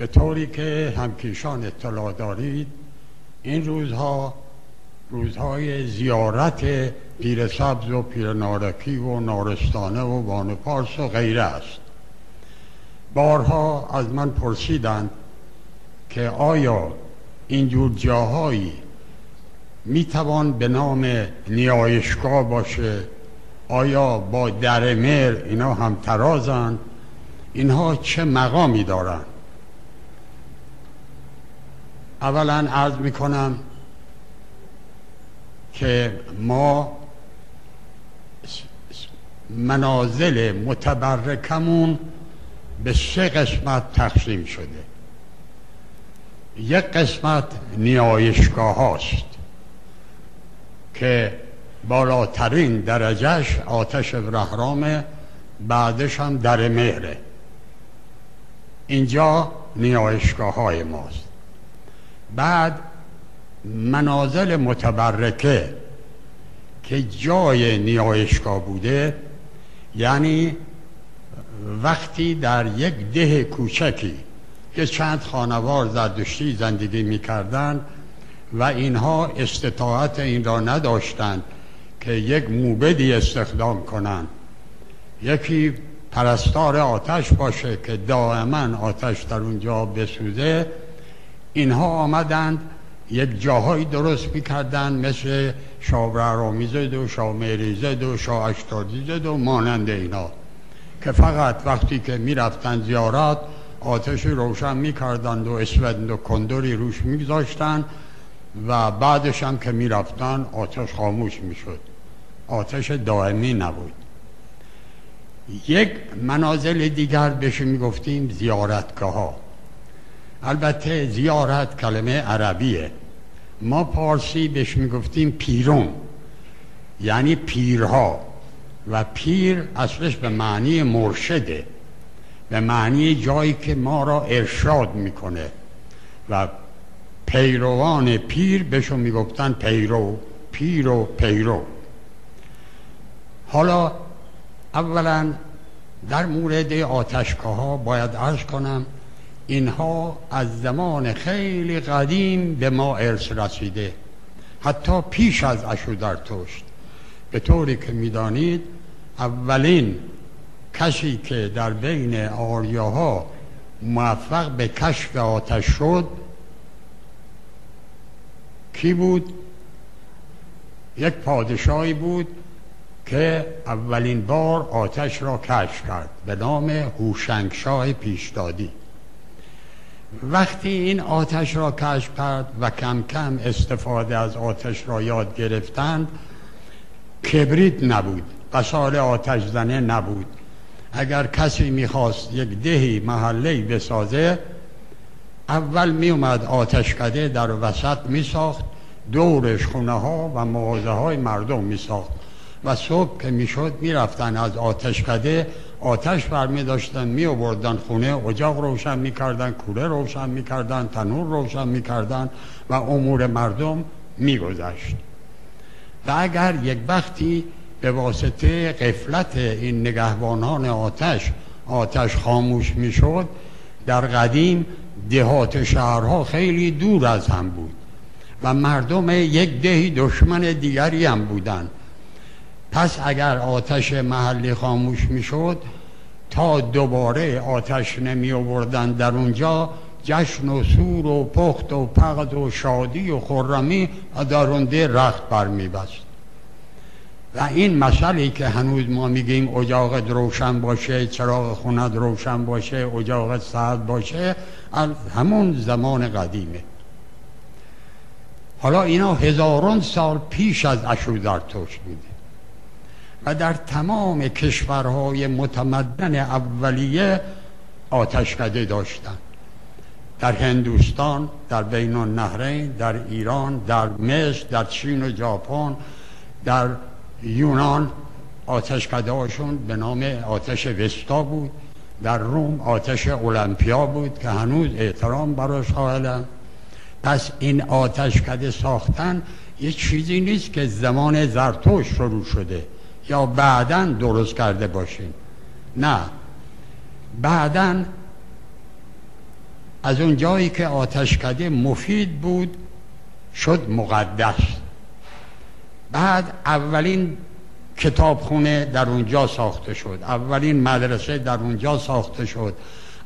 به طوری که همکیشان اطلاع دارید این روزها روزهای زیارت پیر سبز و پیر نارکی و نارستانه و بانو پارس و غیره است. بارها از من پرسیدند که آیا اینجور جاهایی می‌توان به نام نیایشگاه باشه؟ آیا با در مر اینا هم ترازند؟ اینها چه مقامی دارند؟ اولا عرض می‌کنم که ما منازل متبرکمون به سه قسمت تقسیم شده. یک قسمت نیایشگاه هاست که بالاترین درجهش آتش ابرهرام بعدش هم در مهره. اینجا نیایشگاه های ماست. بعد منازل متبرکه که جای نیایشگاه بوده یعنی وقتی در یک ده کوچکی که چند خانوار زردشتی زندگی می‌کردند و اینها استطاعت این را نداشتند که یک موبدی استخدام کنند. یکی پرستار آتش باشه که دائما آتش در اونجا بسوزه اینها آمدند یک جاهایی درست می‌کردن مثل شاه زد و شاه زد و شاه زد و مانند اینا که فقط وقتی که می‌رفتن زیارت آتش روشن می‌کردند و اسود و کندوری روش میگذاشتن و بعدش هم که می‌رفتن آتش خاموش می‌شد. آتش دائمی نبود. یک منازل دیگر بهش می‌گفتیم زیارتگاه ها البته زیارت کلمه عربیه. ما پارسی بهش می‌گفتیم پیرون. یعنی پیرها. و پیر اصلش به معنی مرشده. به معنی جایی که ما را ارشاد می‌کنه. و پیروان پیر بهشون می‌گفتن پیرو پیر و پیرو. حالا اولا در مورد آتشگاه ها باید عرض کنم. اینها از زمان خیلی قدیم به ما ارث رسیده. حتی پیش از توشت به طوری که می‌دانید اولین کسی که در بین آریاها موفق به کشف آتش شد کی بود؟ یک پادشاهی بود که اولین بار آتش را کشف کرد به نام هوشنگشاه پیشدادی. وقتی این آتش را کشف کرد و کم کم استفاده از آتش را یاد گرفتند کبریت نبود قصال آتش زنه نبود. اگر کسی می‌خواست یک دهی محله بسازه اول میومد آتشکده در وسط میساخت دورش خونه ها و مغازه های مردم میساخت. و صبح که می‌شد می‌رفتن از آتشکده آتش برمی داشتن می آوردن خونه اجاق روشن می‌کردن کوره روشن می‌کردن تنور روشن می‌کردن و امور مردم میگذشت و اگر یک وقتی به واسطه قفلت این نگهبانان آتش آتش خاموش می‌شد در قدیم دهات شهرها خیلی دور از هم بود و مردم یک دهی دشمن دیگری هم بودند. پس اگر آتش محلی خاموش می‌شد تا دوباره آتش نمی آوردن در اونجا جشن و سور و پخت و پقد و شادی و خرمی در اونده رخت بر بست و این مسئله که هنوز ما میگیم اجاقت روشن باشه چراغ خونت روشن باشه اجاقت سعد باشه از همون زمان قدیمه. حالا اینا هزاران سال پیش از اشودرتوش بوده. و در تمام کشورهای متمدن اولیه آتشکده داشتند در هندوستان در بین النهرین در ایران در مصر در چین و ژاپن در یونان آتشکده هاشون به نام آتش وستا بود. در روم آتش المپیا بود که هنوز احترام براش قائلم پس این آتشکده ساختن یه چیزی نیست که زمان زرتوش شروع شده. یا بعدا درست کرده باشین. نه. بعدا از اون جایی که آتشکده مفید بود شد مقدس. بعد اولین کتابخونه در اونجا ساخته شد. اولین مدرسه در اونجا ساخته شد.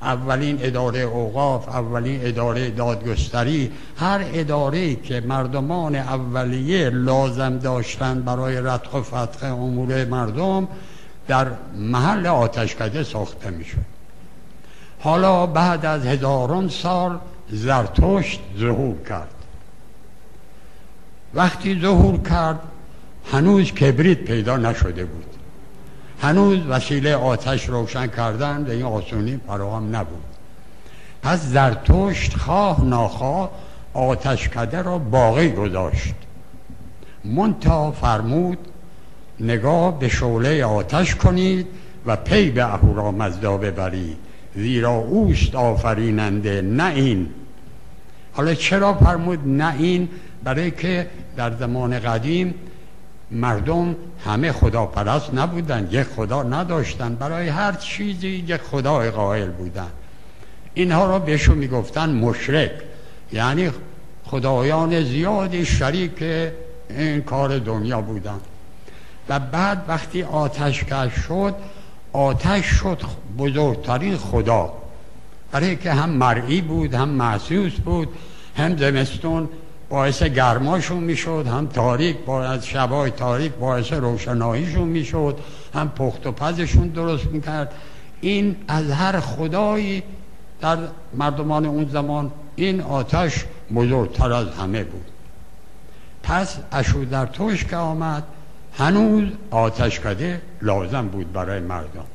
اولین اداره اوقاف اولین اداره دادگستری هر اداره که مردمان اولیه لازم داشتند برای رتق و فتق امور مردم در محل آتشکده ساخته می‌شد. حالا بعد از هزاران سال زرتشت ظهور کرد. وقتی ظهور کرد هنوز کبریت پیدا نشده بود. هنوز وسیله آتش روشن کردن به این آسونی فراهم نبود. پس زرتشت خواه ناخواه آتشکده را باقی گذاشت. منتا فرمود نگاه به شعله آتش کنید و پی به اهورامزدا ببرید. زیرا اوست آفریننده نه این. حالا چرا فرمود نه این؟ برای که در زمان قدیم مردم همه خدا پرست نبودن یک خدا نداشتن. برای هر چیزی یک خدا قائل بودن. اینها را بهشون می‌گفتن مشرک. یعنی خدایان زیادی شریک این کار دنیا بودن. و بعد وقتی آتش کش شد آتش شد بزرگترین خدا. برای که هم مرئی بود هم محسوس بود هم زمستون باعث گرماشون می‌شد هم تاریک باعث شبای تاریک باعث روشناییشون می‌شد هم پخت و پزشون درست می‌کرد. این از هر خدایی در مردمان اون زمان این آتش بزرگتر از همه بود. پس اشو در توش که آمد هنوز آتش کده لازم بود برای مردم.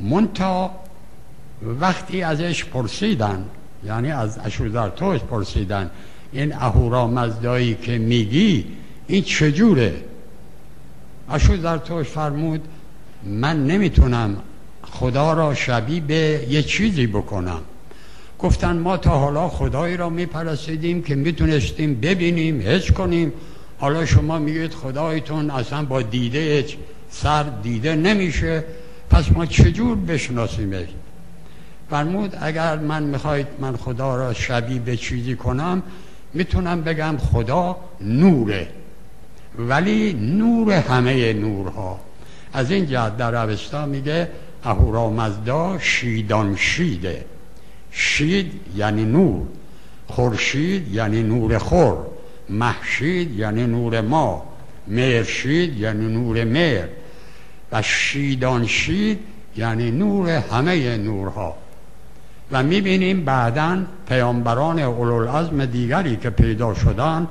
منتا وقتی ازش پرسیدن یعنی از اشوزرتوش پرسیدن این اهورا مزدایی که میگی این چجوره؟ اشوزرتوش فرمود من نمی‌تونم خدا را شبیه به یه چیزی بکنم. گفتن ما تا حالا خدایی را میپرسیدیم که می‌تونستیم ببینیم حس کنیم. حالا شما میگید خدایتون اصلا با دیده سر دیده نمیشه. پس ما چجور بشناسیمش؟ فرمود اگر من می‌خواید من خدا را شبیه به چیزی کنم می‌تونم بگم خدا نوره. ولی نور همه نورها. از این جهت در عوستا میگه اهورامزدا شیدان شیده شید یعنی نور. خورشید یعنی نور خور. محشید یعنی نور ما. مرشید یعنی نور مر و شیدان شید یعنی نور همه نورها. و می‌بینیم بعدا پیامبران اولوالعزم دیگری که پیدا شدن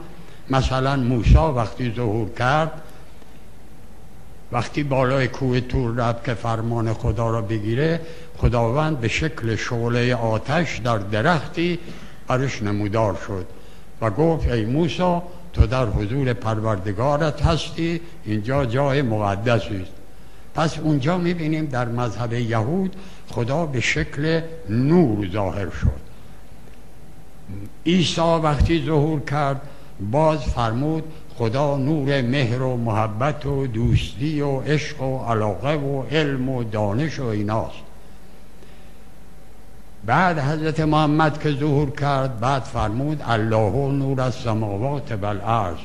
مثلا موسی وقتی ظهور کرد وقتی بالای کوه تور رفت که فرمان خدا را بگیره خداوند به شکل شعله آتش در درختی برش نمودار شد و گفت ای موسی تو در حضور پروردگارت هستی اینجا جای مقدسی است. پس اونجا می‌بینیم در مذهب یهود خدا به شکل نور ظاهر شد. عیسی وقتی ظهور کرد باز فرمود خدا نور مهر و محبت و دوستی و عشق و علاقه و علم و دانش و ایناست. بعد حضرت محمد که ظهور کرد بعد فرمود الله نور از سماوات و الارض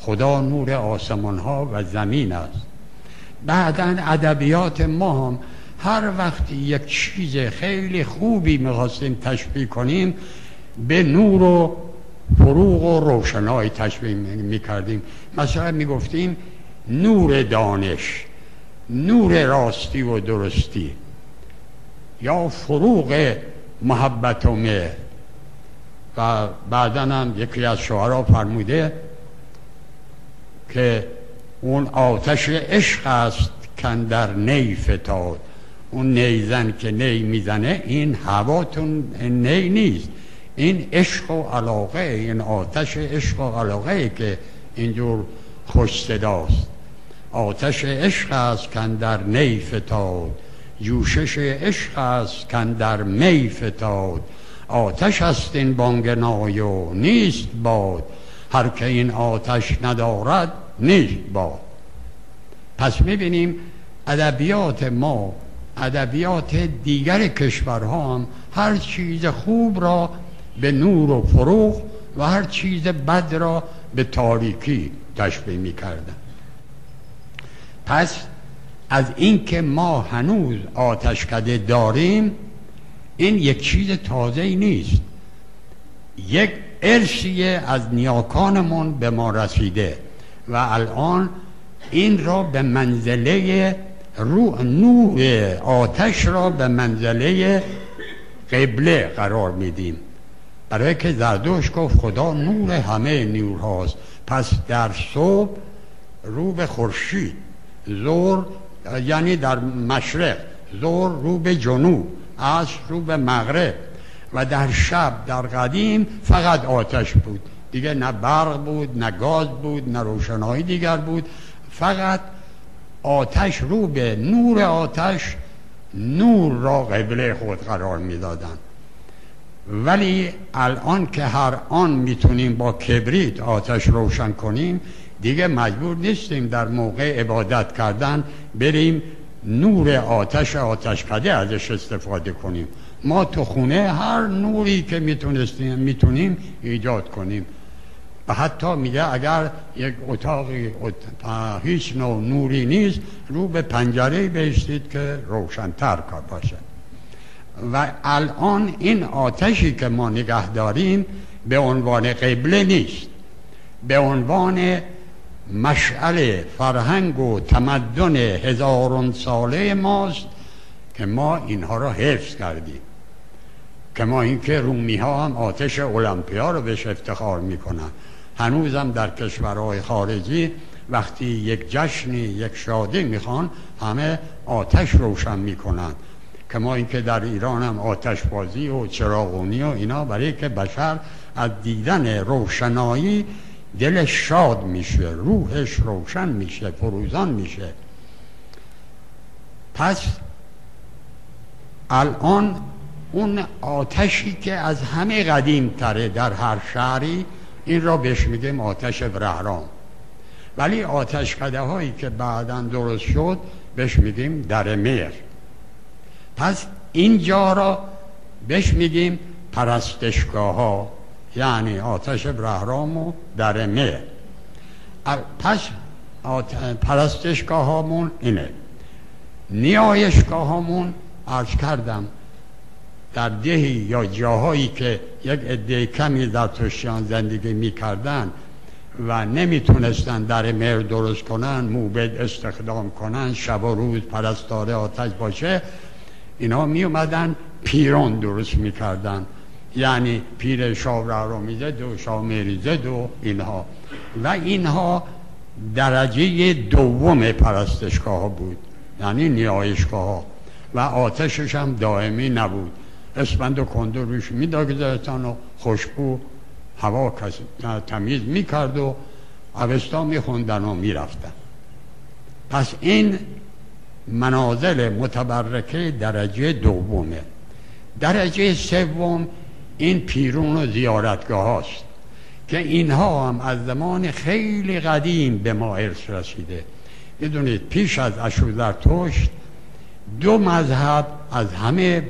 خدا نور آسمان ها و زمین است. بعدا ادبیات ما هم هر وقت یک چیز خیلی خوبی می‌خواستیم تشبیه کنیم به نور و فروغ و روشنایی تشبیه می‌کردیم. مثلا می‌گفتیم نور دانش نور راستی و درستی یا فروغ محبت و مهر. و بعدا هم یکی از شعرها فرموده که اون آتش عشق است کن در نی فتاد اون نیزن که نی می‌زنه این هواتون نی نیست. این عشق و علاقه این آتش عشق و علاقه که اینجور خوش صداست. آتش عشق است کن در نی فتاد. جوشش عشق است کن در می فتاد. آتش است این بانگ نیست باد. هر که این آتش ندارد نیست باد. پس می‌بینیم ادبیات ما ادبیات دیگر کشورها هم هر چیز خوب را به نور و فروغ و هر چیز بد را به تاریکی تشبیه می کردن پس از اینکه ما هنوز آتشکده داریم این یک چیز تازه نیست. یک ارسیه از نیاکانمون به ما رسیده و الان این را به منزله رو نور آتش را به منزله قبله قرار میدیم. برای که زردوش گفت خدا نور همه نور هاست. پس در صبح رو به خورشید زور یعنی در مشرق زور رو به جنوب عصر رو به مغرب و در شب در قدیم فقط آتش بود. دیگه نه برق بود نه گاز بود نه روشنایی دیگر بود. فقط آتش رو به نور آتش نور را قبله خود قرار می‌دادند. ولی الان که هر آن می‌تونیم با کبریت آتش روشن کنیم دیگه مجبور نیستیم در موقع عبادت کردن بریم نور آتش آتش کده ازش استفاده کنیم. ما تو خونه هر نوری که می‌تونستیم می‌تونیم ایجاد کنیم. و حتی میگه اگر یک اتاقی هیچ نوع نوری نیست رو به پنجره بیستید که روشنتر کار باشه. و الان این آتشی که ما نگه داریم به عنوان قبله نیست. به عنوان مشعل فرهنگ و تمدن هزارون ساله ماست که ما اینها را حفظ کردیم. کما اینکه رومی ها هم آتش المپیا رو بهش افتخار می‌کنن. هنوزم در کشورهای خارجی وقتی یک جشنی یک شادی می‌خوان همه آتش روشن می‌کنن. کما اینکه در ایران هم آتش بازی و چراغونی و اینا برای که بشر از دیدن روشنایی دل شاد میشه روحش روشن میشه فروزان میشه. پس الان اون آتشی که از همه قدیم تره در هر شهری این را بهش میگیم آتش برهرام ولی آتش هایی که بعدا درست شد بهش میگیم در میر پس اینجا را بهش میگیم پرستشگاه ها یعنی آتش برهرام و در میر پس پرستشگاه هامون اینه. نیایشگاه هامون عرض کردم در دهی یا جاهایی که یک عده کمی در توشیان زندگی می‌کردن و نمی‌تونستن در مهر درست کنن موبد استخدام کنن شب و روز پرستار آتش باشه اینا می اومدن پیران درست می‌کردن. یعنی پیر شاه زد و شاه زد و اینها. و اینها درجه دوم پرستشگاه بود یعنی نیایشگاه ها و آتشش هم دائمی نبود. اسفند و کنده روش میداگذاشتن و خوشبو هوا تمیز می‌کرد و اوستا میخوندن و می‌رفتن. پس این منازل متبرکه درجه دومه. درجه سوم این پیرون و زیارتگاه هاست که اینها هم از زمان خیلی قدیم به ما ارث رسیده. بدونید پیش از اشوزرتشت دو مذهب از همه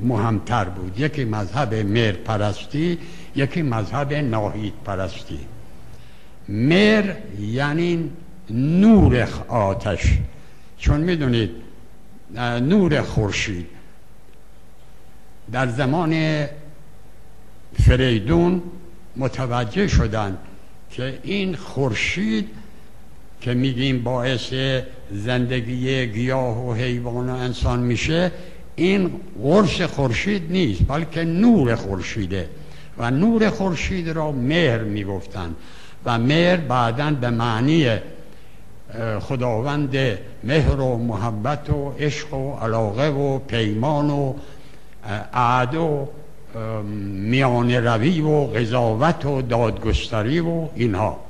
مهمتر بود. یکی مذهب مر پرستی یکی مذهب ناهید پرستی مر یعنی نور آتش. چون می‌دونید نور خورشید. در زمان فریدون متوجه شدند که این خورشید که میگیم باعث زندگی گیاه و حیوان و انسان میشه این قرص خورشید نیست بلکه نور خورشیده. و نور خورشید را مهر می‌گفتند و مهر بعدا به معنی خداوند مهر و محبت و عشق و علاقه و پیمان و عهد و میان روی و قضاوت و دادگستری و اینها.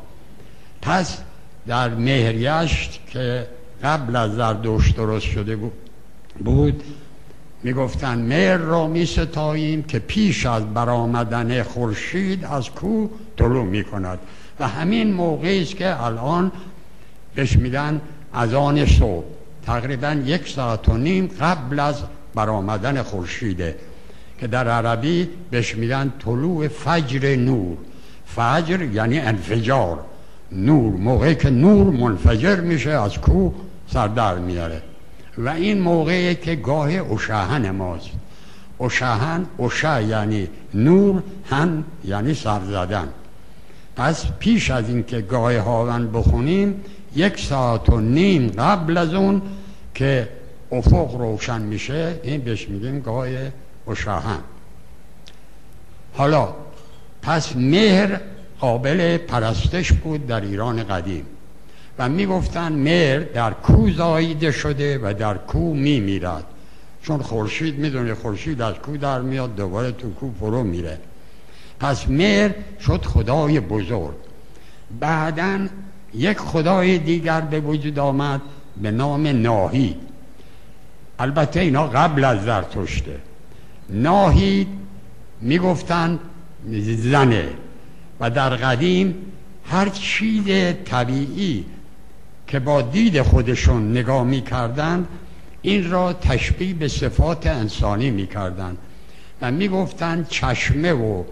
پس در مهریشت که قبل از زردوش درست شده بود می‌گفتن مهر را می ستاییم که پیش از برآمدن خورشید از کو طلوع می کند و همین موقعی است که الان بهش میگن از آن صبح تقریبا یک ساعت و نیم قبل از برآمدن خورشیده که در عربی بهش میگن طلوع فجر نور. فجر یعنی انفجار. نور موقعی که نور منفجر میشه از کوه سردر میاره و این موقعی که گاه اشهن ماست. اشهن اشا یعنی نور هن یعنی سر زدن. پس پیش از اینکه گاه هاون بخونیم یک ساعت و نیم قبل از اون که افق روشن میشه این بهش میگیم گاه اشهن حالا پس مهر قابل پرستش بود در ایران قدیم. و می‌گفتن مهر در کو زاییده شده و در کو میمیرد. چون خورشید می‌دونه خورشید از کو در میاد دوباره تو کو فرو میره. پس مهر شد خدای بزرگ. بعدا یک خدای دیگر به وجود آمد به نام ناهید البته اینا قبل از زرتشته ناهید می‌گفتن زنه و در قدیم هر چیز طبیعی که با دید خودشون نگاه می‌کردند این را تشبیه به صفات انسانی می‌کردند و می‌گفتند چشمه و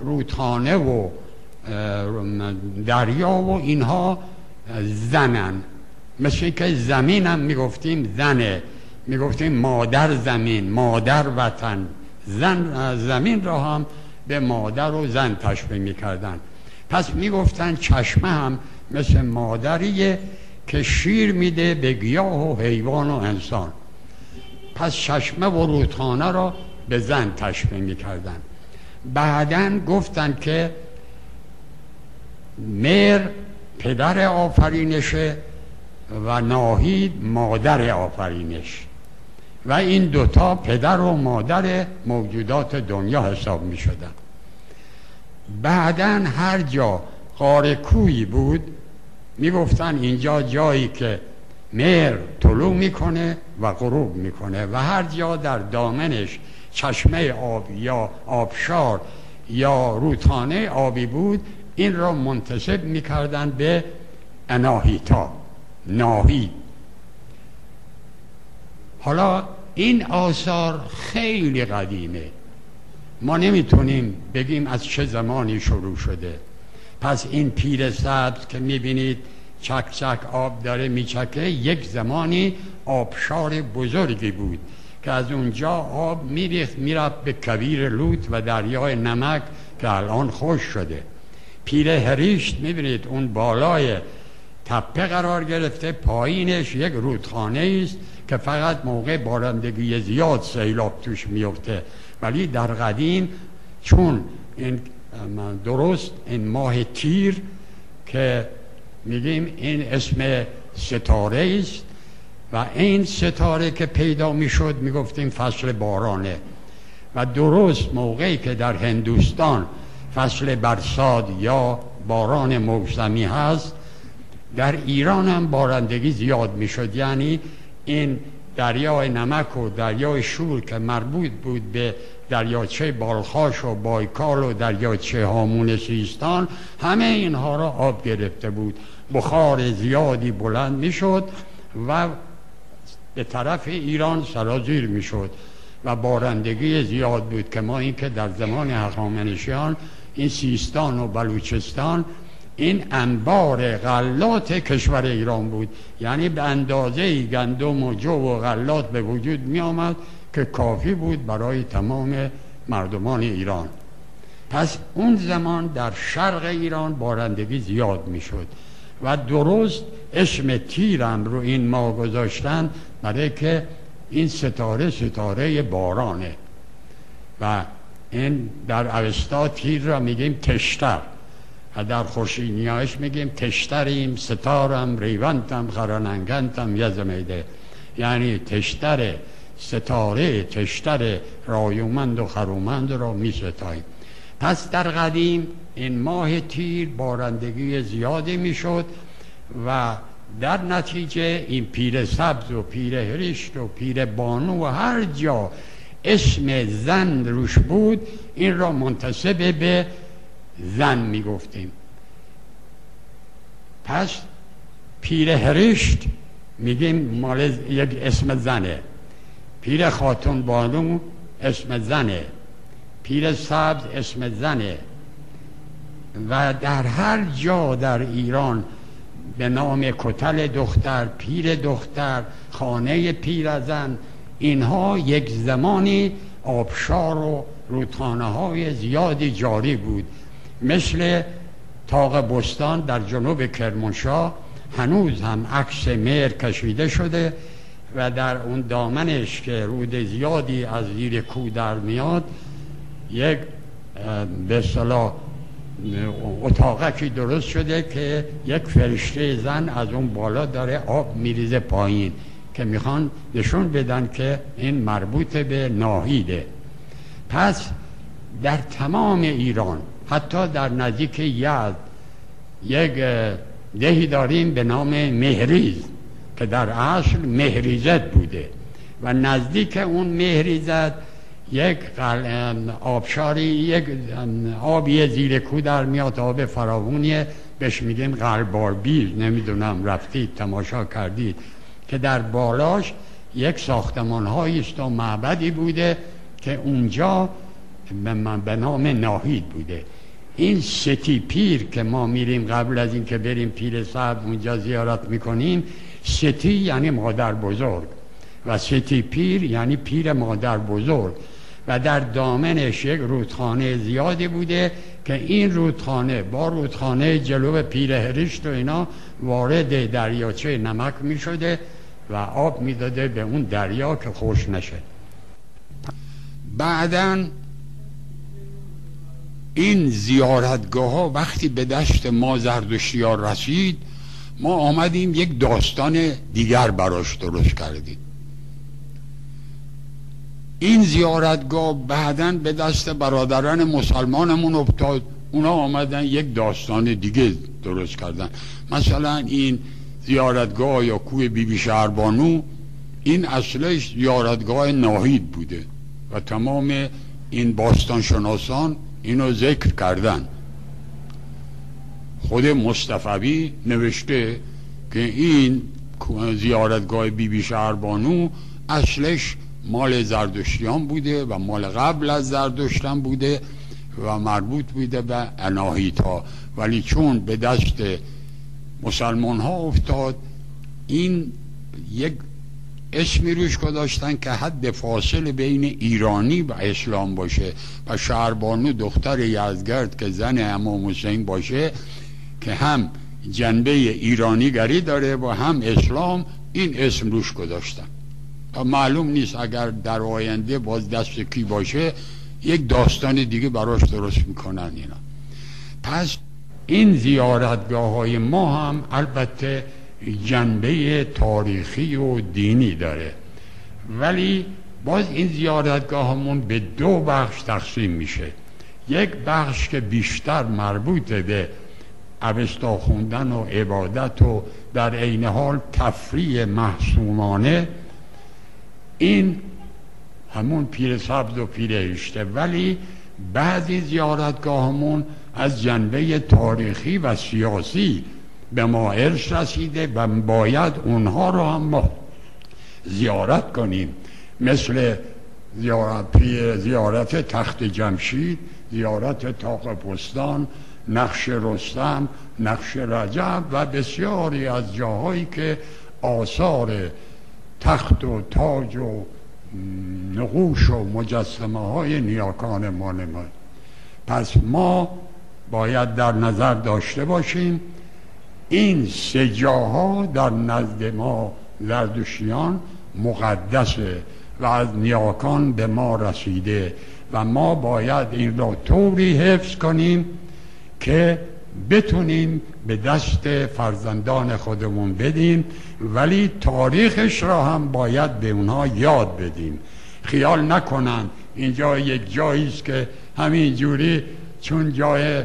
رودخانه و دریا و اینها زنن. مثل که زمین هم می‌گفتیم زنه. می‌گفتیم مادر زمین مادر وطن. زن زمین را هم به مادر و زن تشبیه می‌کردن پس می‌گفتن چشمه هم مثل مادریه که شیر میده به گیاه و حیوان و انسان. پس چشمه و رودخانه را به زن تشبیه می‌کردن بعدا گفتن که مر پدر آفرینشه و ناهید مادر آفرینش. و این دوتا پدر و مادر موجودات دنیا حساب می شدن بعدا هر جا قاره کوی بود می‌گفتن اینجا جایی که مهر طلوع می‌کنه و غروب می‌کنه و هر جا در دامنش چشمه آب یا آبشار یا رودخانه آبی بود این را منتسب می‌کردن به اناهیتا ناهی. حالا این آثار خیلی قدیمه. ما نمی‌تونیم بگیم از چه زمانی شروع شده. پس این پیر سبز که می‌بینید چک چک آب داره میچکه یک زمانی آبشار بزرگی بود که از اونجا آب میریخت می‌رفت به کویر لوت و دریای نمک که الان خوش شده. پیر هریشت می‌بینید اون بالای تپه قرار گرفته پایینش یک رودخانه است که فقط موقع بارندگی زیاد سیلاب توش میفته ولی در قدیم چون این درست این ماه تیر که میگیم این اسم ستاره است و این ستاره که پیدا می‌شد می‌گفتیم فصل بارانه و درست موقعی که در هندوستان فصل برساد یا باران موسمی هست در ایران هم بارندگی زیاد می‌شد. یعنی این دریای نمک و دریای شور که مربوط بود به دریاچه بالخاش و بایکال و دریاچه هامون سیستان همه اینها را آب گرفته بود. بخار زیادی بلند می‌شد و به طرف ایران سرازیر می‌شد و بارندگی زیاد بود که ما اینکه در زمان هخامنشیان این سیستان و بلوچستان این انبار غلات کشور ایران بود. یعنی به اندازه گندم و جو و غلات به وجود می آمد که کافی بود برای تمام مردمان ایران. پس اون زمان در شرق ایران بارندگی زیاد می شد و درست اسم تیرم رو این ما گذاشتن برای که این ستاره ستاره بارانه. و این در اوستا تیر را میگیم تشتر و در خوشینیاش میگیم تشتریم ستارم ریونتم خراننگنتم یزمیده یعنی تشتر ستاره تشتر رایومند و خرومند را می ستاییم پس در قدیم این ماه تیر بارندگی زیادی می‌شد و در نتیجه این پیر سبز و پیر هریشت و پیر بانو و هر جا اسم زن روش بود این را منتصب به زن می‌گفتیم. پس پیر هرشت میگیم مال یک اسم زنه. پیر خاتون بانو اسم زنه. پیر سبز اسم زنه. و در هر جا در ایران به نام کتل دختر پیر دختر خانه پیرزن اینها یک زمانی آبشار و رودخانه های زیادی جاری بود. مثل تاق بستان در جنوب کرمانشاه هنوز هم عکس مهر کشیده شده و در اون دامنش که رود زیادی از زیر کو در میاد یک به صلاح اتاقکی درست شده که یک فرشته زن از اون بالا داره آب میریزه پایین که می‌خوان نشون بدن که این مربوط به ناهیده. پس در تمام ایران حتی در نزدیک یزد یک دهی داریم به نام مهریز. که در اصل مهریزت بوده و نزدیک اون مهریزت یک آبشاری یک آبی زیر کو در میاد آب فراوونیه. بهش میگیم بیل نمی‌دونم رفتید تماشا کردید. که در بالاش یک ساختمان است و معبدی بوده که اونجا به نام ناهید بوده. این ستی پیر که ما میریم قبل از اینکه بریم پیر صاحب اونجا زیارت می‌کنیم ستی یعنی مادر بزرگ و ستی پیر یعنی پیر مادر بزرگ و در دامنش یک رودخانه زیادی بوده که این رودخانه با رودخانه جلو پیر هرشت و اینا وارد دریاچه نمک می شده و آب می‌داده به اون دریا که خوش نشه. بعدا این زیارتگاه ها وقتی به دشت ما زردشتیار رسید ما آمدیم یک داستان دیگر براش درست کردیم. این زیارتگاه بعدا به دست برادران مسلمانمون افتاد. اونا آمدن یک داستان دیگه درست کردن. مثلا این زیارتگاه یا کوه بیبی بی شهربانو این اصلش زیارتگاه ناهید بوده و تمام این باستان شناسان اینو ذکر کردن. خود مصطفی نوشته که این زیارتگاه بیبی بی شهربانو اصلش مال زردشتیان بوده و مال قبل از زردشتان بوده و مربوط بوده به اناهیت ها ولی چون به دست مسلمان ها افتاد این یک اسمی روش گذاشتن که حد فاصل بین ایرانی و اسلام باشه و شهربانو دختر یزگرد که زن امام حسین باشه که هم جنبه ایرانی گری داره و هم اسلام این اسم روش گذاشتن. معلوم نیست اگر در آینده باز دست کی باشه یک داستان دیگه براش درست می‌کنن اینا پس این زیارتگاه های ما هم البته جنبه تاریخی و دینی داره. ولی باز این زیارتگاه همون به دو بخش تقسیم میشه. یک بخش که بیشتر مربوط به اوستا خوندن و عبادت و در عین حال تفریح محسومانه این همون پیر سبز و پیر اشته ولی بعضی زیارتگاهمون از جنبه تاریخی و سیاسی به ما ارش رسیده و باید اونها رو هم ما زیارت کنیم. مثل زیارت, زیارت تخت جمشید زیارت تاق پستان نقش رستم نقش رجب و بسیاری از جاهایی که آثار تخت و تاج و نقوش و مجسمه های نیاکان ما نماد پس ما باید در نظر داشته باشیم این سه جاها در نزد ما زردشیان مقدسه و از نیاکان به ما رسیده و ما باید این را طوری حفظ کنیم که بتونیم به دست فرزندان خودمون بدیم ولی تاریخش را هم باید به اونها یاد بدیم خیال نکنن اینجا یک جایی است که همین جوری چون جای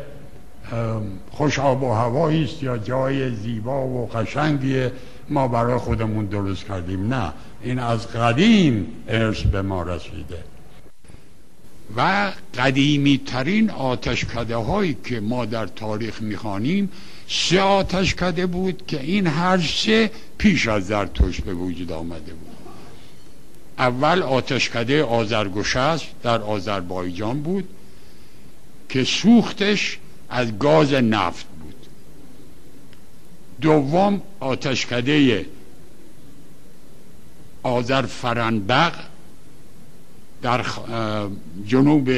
خوش آب و هوایی است یا جای زیبا و قشنگی ما برای خودمون درست کردیم. نه این از قدیم ارث به ما رسیده. و قدیمی ترین آتشکده هایی که ما در تاریخ می‌خوانیم سه آتشکده بود که این هر سه پیش از زرتشت به وجود آمده بود. اول آتشکده آزرگوشست در آذربایجان بود که سوختش از گاز نفت بود. دوم آتشکده آذرفرنبق در جنوب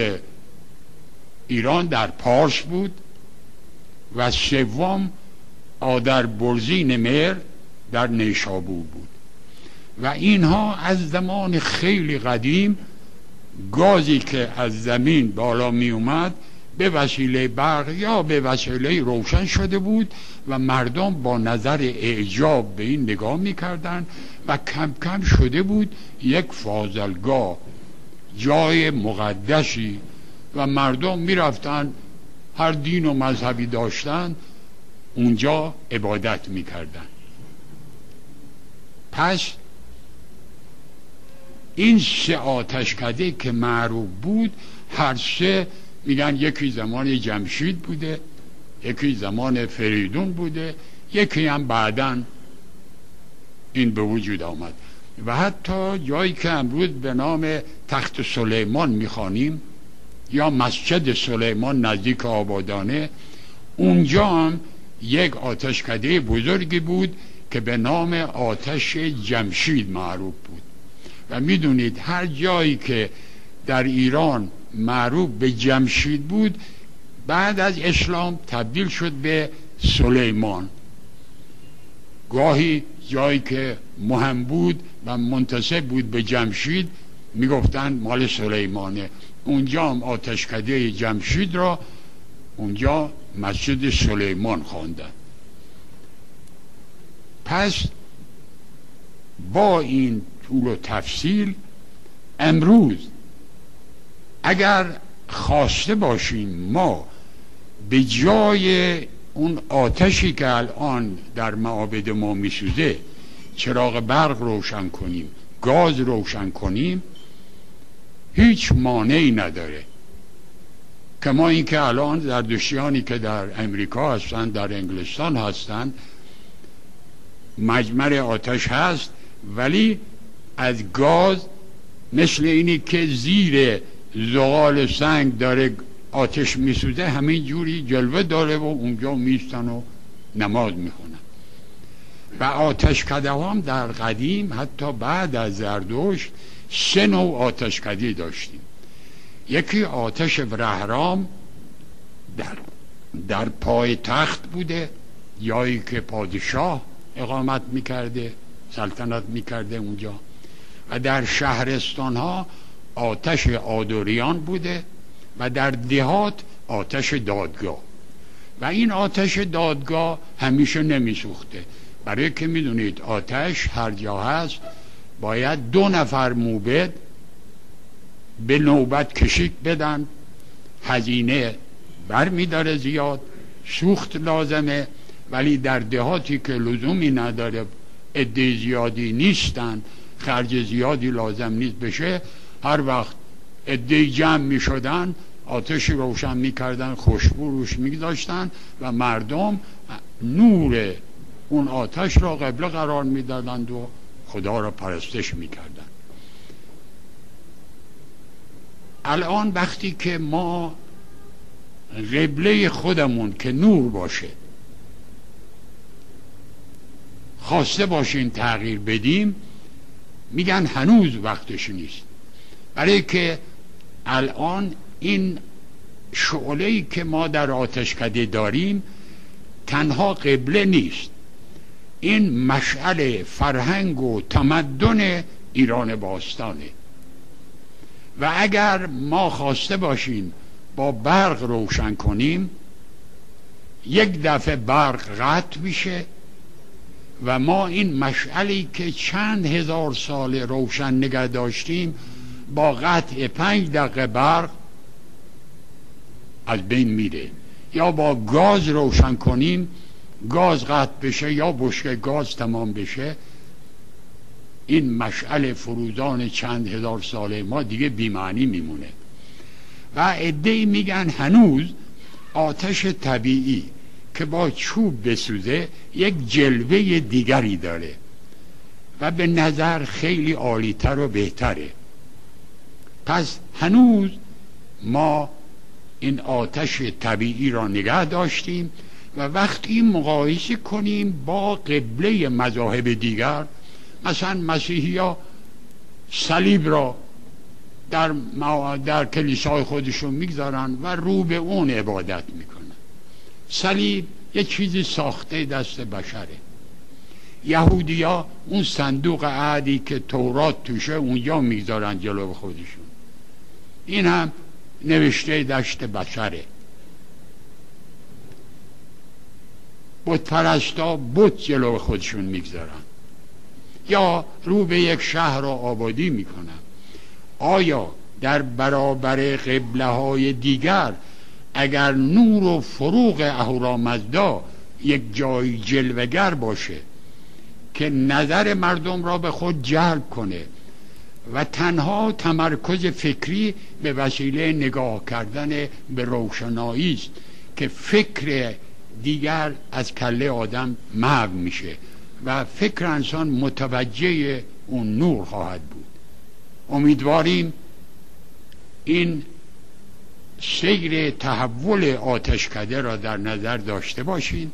ایران در پارس بود و سوم آدر برزین مر در نیشابور بود. و اینها از زمان خیلی قدیم گازی که از زمین بالا می اومد به وسیله برق یا به وسیله روشن شده بود و مردم با نظر اعجاب به این نگاه می‌کردن و کم کم شده بود یک فاضلگاه جای مقدسی و مردم می‌رفتن هر دین و مذهبی داشتن اونجا عبادت می‌کردن. پس این سه آتشکده که معروف بود هر سه میگن یکی زمان جمشید بوده یکی زمان فریدون بوده یکی هم بعدا این به وجود آمد. و حتی جایی که امروز به نام تخت سلیمان می‌خوانیم یا مسجد سلیمان نزدیک آبادانه اونجا هم یک آتشکده بزرگی بود که به نام آتش جمشید معروف بود. و می‌دونید هر جایی که در ایران معروف به جمشید بود بعد از اسلام تبدیل شد به سلیمان. گاهی جایی که مهم بود و منتصب بود به جمشید می‌گفتن مال سلیمانه. اونجا هم آتشکده جمشید را اونجا مسجد سلیمان خواندن. پس با این طول و تفصیل امروز اگر خواسته باشیم ما به جای اون آتشی که الان در معابد ما میسوزه چراغ برق روشن کنیم گاز روشن کنیم هیچ مانعی نداره. کما اینکه الان زردشتیانی که در امریکا هستند در انگلستان هستند مجمر آتش هست ولی از گاز مثل اینی که زیر زغال سنگ داره آتش میسوزه همین جوری جلوه داره و اونجا میستن و نماز می‌خونن. و آتش هم در قدیم حتی بعد از زردوش سه نوع آتشکده داشتیم. یکی آتش رهرام در, در پای تخت بوده جایی که پادشاه اقامت می‌کرده سلطنت می‌کرده اونجا. و در شهرستان ها آتش آدوریان بوده و در دهات آتش دادگاه. و این آتش دادگاه همیشه نمیسوخته. برای که می‌دونید آتش هر جا هست باید دو نفر موبد به نوبت کشیک بدن. هزینه بر میداره زیاد سوخت لازمه ولی در دهاتی که لزومی نداره عده زیادی نیستن. خرج زیادی لازم نیست بشه. هر وقت عده جمع می شدن آتش روشن می کردن خوشبو روش می داشتن و مردم نور اون آتش را قبله قرار می دادند و خدا را پرستش می کردن. الان وقتی که ما قبله خودمون که نور باشه خواسته باشین تغییر بدیم میگن هنوز وقتش نیست برای که الان این شعله که ما در آتشکده داریم تنها قبله نیست. این مشعل فرهنگ و تمدن ایران باستانه. و اگر ما خواسته باشیم با برق روشن کنیم یک دفعه برق قطع میشه و ما این مشعلی که چند هزار سال روشن نگه داشتیم با قطع پنج دقیقه برق از بین میره. یا با گاز روشن کنیم گاز قطع بشه یا بشکه گاز تمام بشه. این مشعل فروزان چند هزار ساله ما دیگه بیمعنی میمونه. و عده میگن هنوز آتش طبیعی که با چوب بسوزه یک جلوه دیگری داره و به نظر خیلی عالیتر و بهتره. پس هنوز ما این آتش طبیعی را نگه داشتیم و وقتی مقایسه کنیم با قبله مذاهب دیگر مثلا مسیحی ها صلیب را در, در کلیسای خودشون می‌گذارن و رو به اون عبادت می‌کنن. صلیب یه چیزی ساخته دست بشره. یهودیا اون صندوق عهدی که تورات توشه اونجا می‌گذارن جلو خودشون. این هم نوشته دشت بشره. بت پرستا بت جلو خودشون می‌گذارن. یا رو به یک شهر را آبادی می‌کنن. آیا در برابر قبله های دیگر اگر نور و فروغ اهورامزدا یک جای جلوگر باشه که نظر مردم را به خود جلب کنه و تنها تمرکز فکری به وسیله نگاه کردن به روشنایی است که فکر دیگر از کله آدم محو میشه و فکر انسان متوجه اون نور خواهد بود. امیدواریم این سیر تحول آتشکده را در نظر داشته باشین.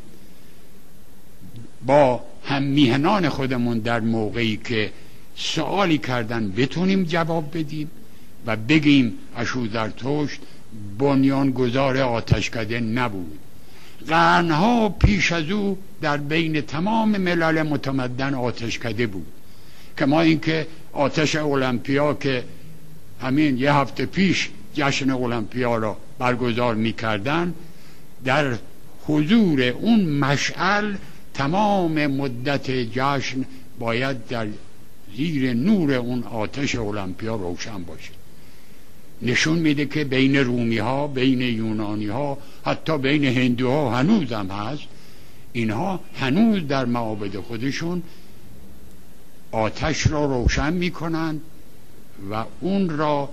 با هم میهنان خودمون در موقعی که سوالی کردن بتونیم جواب بدیم و بگیم توشت بنیان گذار آتشکده نبود. قرنها پیش از او در بین تمام ملل متمدن آتشکده بود. که ما اینکه آتش المپیا که همین یه هفته پیش جشن المپیا را برگزار می‌کردن در حضور اون مشعل تمام مدت جشن باید در زیر نور اون آتش المپیا روشن باشه. نشون میده که بین رومی ها بین یونانی ها حتی بین هندوها هنوز هم هست. اینها هنوز در معابد خودشون آتش را روشن می‌کنند و اون را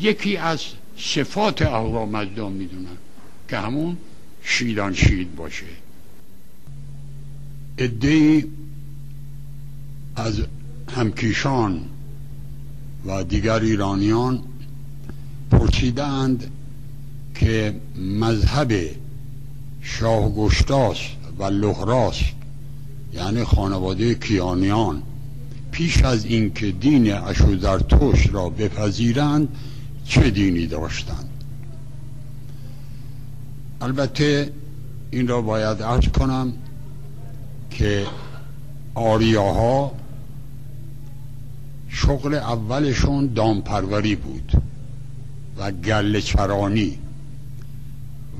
یکی از صفات اهورامزدا می‌دونن که همون شیدان شید باشه. ادهی از همکیشان و دیگر ایرانیان پرسیدند که مذهب شاه گشتاس و لحراس یعنی خانواده کیانیان پیش از اینکه دین اشوزرتوش را بپذیرند چه دینی داشتند؟ البته این را باید عرض کنم که آریاها شغل اولشون دامپروری بود و گله چرانی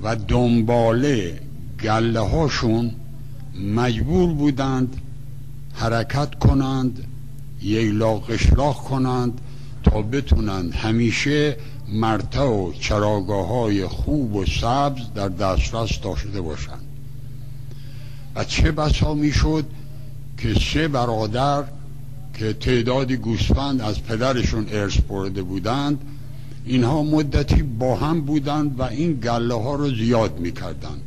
و دنباله گله هاشون مجبور بودند حرکت کنند ییلا قشلاق کنند تا بتونند همیشه مرتع و چراگاه های خوب و سبز در دسترس داشته باشند. و چه بسا می‌شد که سه برادر که تعدادی گوسفند از پدرشون ارث برده بودند اینها مدتی با هم بودند و این گله ها رو زیاد می‌کردند.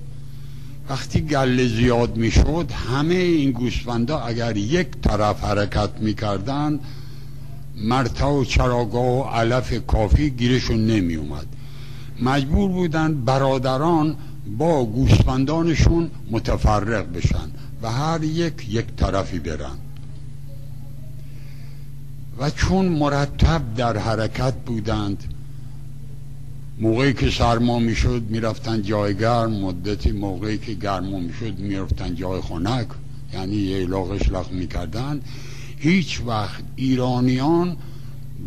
وقتی گله زیاد می‌شد همه این گوسفندا اگر یک طرف حرکت می‌کردند مرتا و چراگاه و علف کافی گیرشون نمی اومد مجبور بودند برادران با گوسفندانشون متفرق بشن و هر یک یک طرفی برن. و چون مرتب در حرکت بودند موقعی که سرما می‌شد می‌رفتن جای گرم مدتی موقعی که گرما می‌شد می‌رفتن جای خنک یعنی یه لاغش می‌کردن. هیچ وقت ایرانیان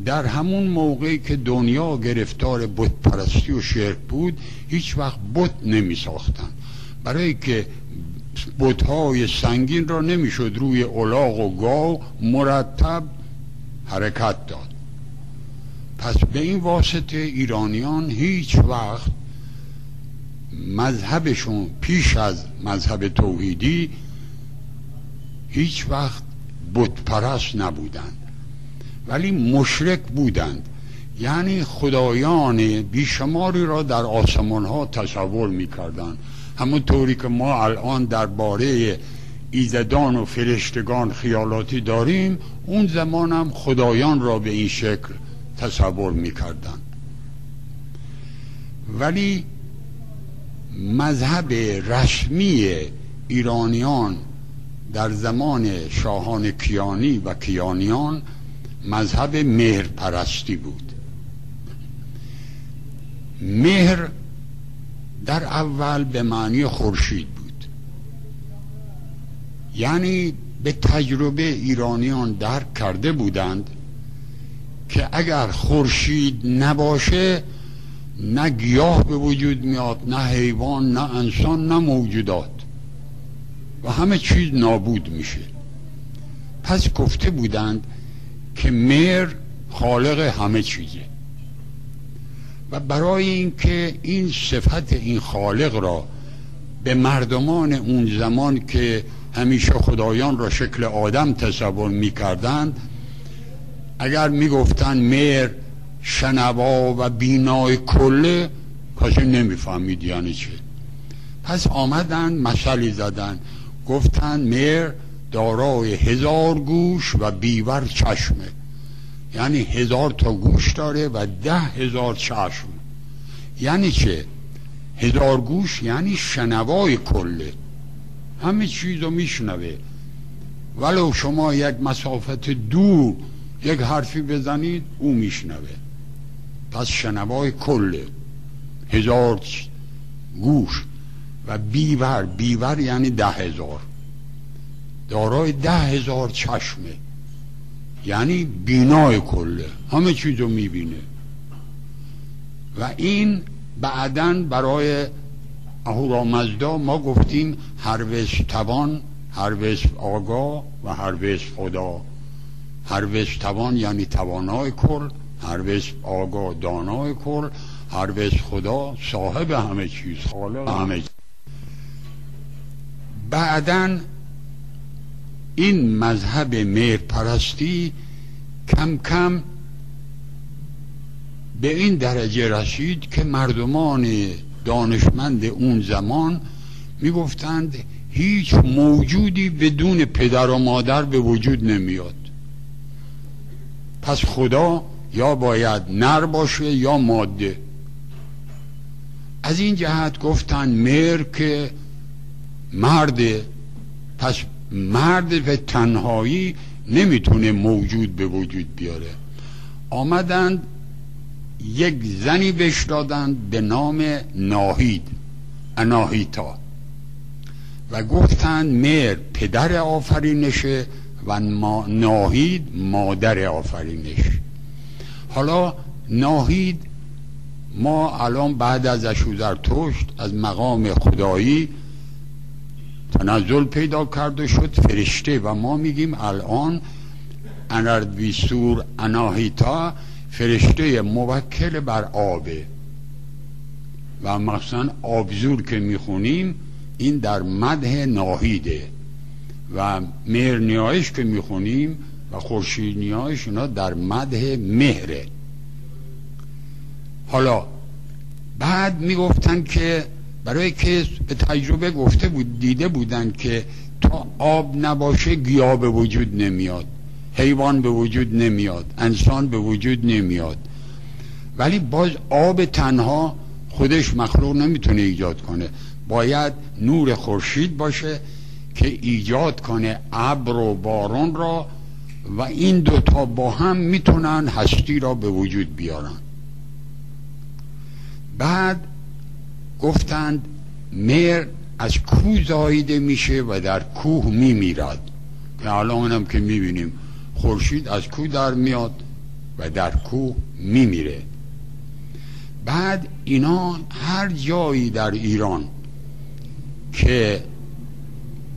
در همون موقعی که دنیا گرفتار بت پرستی و شرک بود هیچ وقت بت نمی ساختن برای که های سنگین را نمی‌شد روی الاغ و گاو مرتب حرکت داد. پس به این واسطه ایرانیان هیچ وقت مذهبشون پیش از مذهب توحیدی هیچ وقت بت پرست نبودند. ولی مشرک بودند. یعنی خدایان بیشماری را در آسمان ها تصور می‌کردند. همونطوری که ما الان درباره ایزدان و فرشتگان خیالاتی داریم اون زمان هم خدایان را به این شکل تصور می‌کردند. ولی مذهب رسمی ایرانیان در زمان شاهان کیانی و کیانیان مذهب مهر پرستی بود. مهر در اول به معنی خورشید یعنی به تجربه ایرانیان درک کرده بودند که اگر خورشید نباشه نه گیاه به وجود میاد نه حیوان نه انسان نه موجودات. و همه چیز نابود میشه. پس گفته بودند که مر خالق همه چیزه. و برای اینکه این صفت این خالق را به مردمان اون زمان که همیشه خدایان را شکل آدم تصور می‌کردند. اگر می‌گفتند مر شنوا و بینای کله کسی نمی‌فهمید یعنی چه پس آمدن مسئله زدن گفتن مر دارای هزار گوش و بیور چشمه یعنی هزار تا گوش داره و ده هزار چشم. یعنی چه؟ هزار گوش یعنی شنوای کله. همه چیز رو میشنوه. ولو شما یک مسافت دور یک حرفی بزنید او میشنوه. پس شنوای کله هزار گوش. و بیور بیور یعنی ده هزار. دارای ده هزار چشمه. یعنی بینای کله همه چیز رو می‌بینه. و این بعدا برای اهورامزدا ما گفتیم هر توان هر آگاه و هر خدا. هر توان یعنی توانای کل هر آگاه دانای کل هر خدا صاحب همه چیز. خالق همه چیز. بعدا این مذهب مهر پرستی کم کم به این درجه رسید که مردمان دانشمند اون زمان می‌گفتند هیچ موجودی بدون پدر و مادر به وجود نمیاد. پس خدا یا باید نر باشه یا ماده. از این جهت گفتن مر که مرد پس مرد به تنهایی نمی‌تونه موجود به وجود بیاره. آمدند یک زنی بهش دادند به نام ناهید اناهیتا. و گفتند مر پدر آفرینشه و ناهید مادر آفرینش. حالا ناهید ما الان بعد از توشت از مقام خدایی تنزل پیدا کرد و شد فرشته. و ما میگیم الان انردویسور اناهیتا فرشته موکل بر آبه. و مثلا آبزور که می‌خونیم این در مده ناهیده. و مهر نیایش که می‌خونیم و خورشید نیایش اینا در مده مهره. حالا بعد می‌گفتن که برای که به تجربه گفته بود دیده بودن که تا آب نباشه گیاه به وجود نمیاد. حیوان به وجود نمیاد انسان به وجود نمیاد. ولی باز آب تنها خودش مخلوق نمی‌تونه ایجاد کنه. باید نور خورشید باشه که ایجاد کنه ابر و باران را و این دوتا با هم می‌تونن هستی را به وجود بیارن. بعد گفتند مر از کوه زایده میشه و در کوه میمیرد. که الان هم که می‌بینیم خورشید از کوه در میاد و در کوه میمیره. بعد اینا هر جایی در ایران که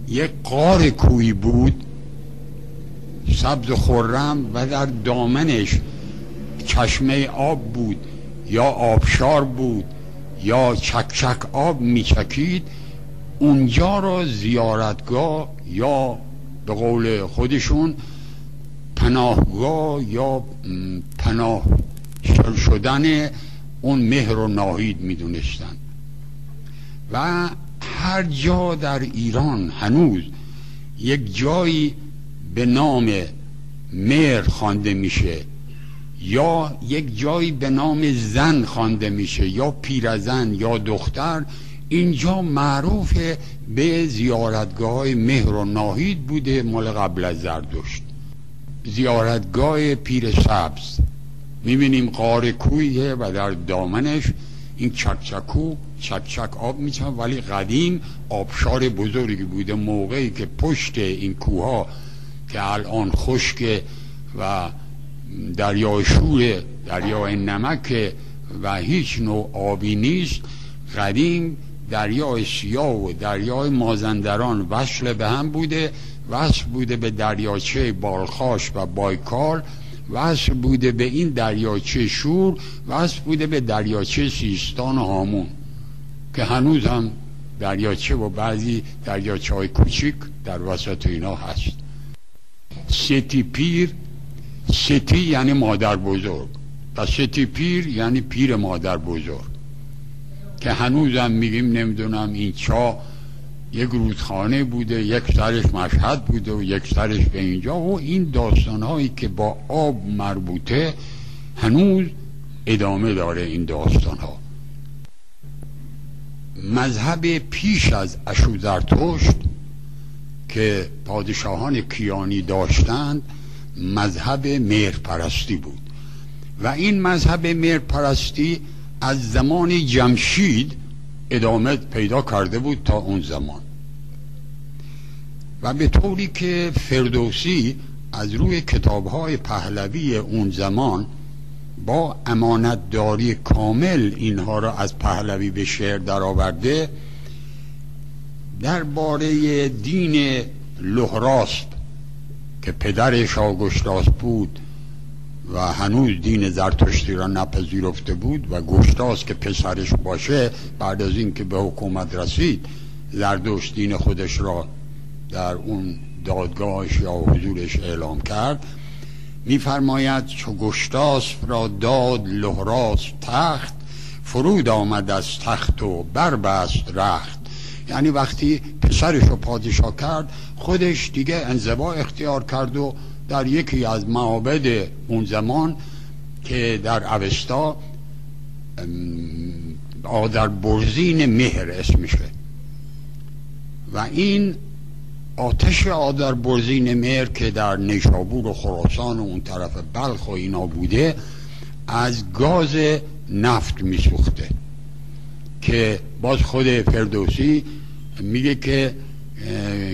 یک قار کوی بود سبز خورم و در دامنش چشمه آب بود یا آبشار بود یا چک چک آب میچکید اونجا را زیارتگاه یا به قول خودشون پناهگاه یا پناه شدن اون مهر و ناهید می‌دونستن. و هر جا در ایران هنوز یک جایی به نام مهر خوانده میشه یا یک جایی به نام زن خوانده میشه یا پیرزن یا دختر اینجا معروف به زیارتگاه مهر و ناهید بوده مال قبل از زردشت. زیارتگاه پیر سبز. می‌بینیم قار کویه و در دامنش این چکچکو چکچک آب میچن ولی قدیم آبشار بزرگی بوده موقعی که پشت این کوها که الان خشک و دریای شور دریای نمک و هیچ نوع آبی نیست قدیم دریای سیاه و دریای مازندران وصل به هم بوده. وصل بوده به دریاچه بالخاش و بایکال وصل بوده به این دریاچه شور وصل بوده به دریاچه سیستان و هامون که هنوز هم دریاچه و بعضی دریاچه های کوچیک در وسط اینا هست. ستی پیر ستی یعنی مادر بزرگ و ستی پیر یعنی پیر مادر بزرگ که هنوزم میگیم نمی‌دونم این چا یک رودخانه بوده یک سرش مشهد بوده و یک سرش به اینجا و این داستان هایی که با آب مربوطه هنوز ادامه داره این داستان ها مذهب پیش از اشوزرتشت که پادشاهان کیانی داشتند مذهب پرستی بود. و این مذهب پرستی از زمان جمشید ادامه پیدا کرده بود تا اون زمان. و به طوری که فردوسی از روی کتابهای پهلوی اون زمان با امانتداری کامل اینها را از پهلوی به شعر درآورده درباره دین لهراست که پدرش آگوشتاس بود و هنوز دین زرتشتی را نپذیرفته بود و گشتاس که پسرش باشه بعد از اینکه به حکومت رسید زردشت دین خودش را در اون دادگاهش یا حضورش اعلام کرد. میفرماید چو گشتاس را داد لهراس تخت فرود آمد از تخت و بربست رخت. یعنی وقتی پسرش رو پادشاه کرد خودش دیگه انزوا اختیار کرد و در یکی از معابد اون زمان که در اوستا آدر برزین مهر اسمشه و این آتش آدر برزین مهر که در نیشابور و خراسان و اون طرف بلخ و اینا بوده از گاز نفت میسوخته. که باز خود فردوسی میگه که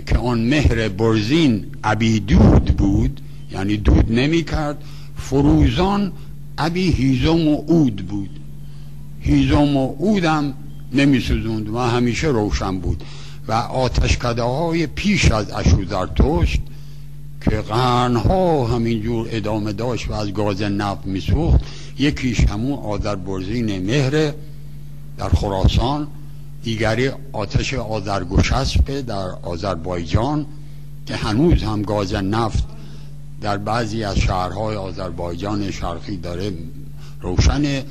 که آن مهر برزین عبیدود بود یعنی دود نمی کرد فروزان ابی هیزم و اود بود. هیزم و اودم نمی سوزوند و همیشه روشن بود. و آتشکده های پیش از توشت که قرنها همینجور ادامه داشت و از گاز نفت میسوخت یکیش همون آذر برزین مهر در خراسان دیگری آتش آذرگوشسپه در آذربایجان که هنوز هم گاز نفت در بعضی از شهرهای آذربایجان شرقی داره روشنه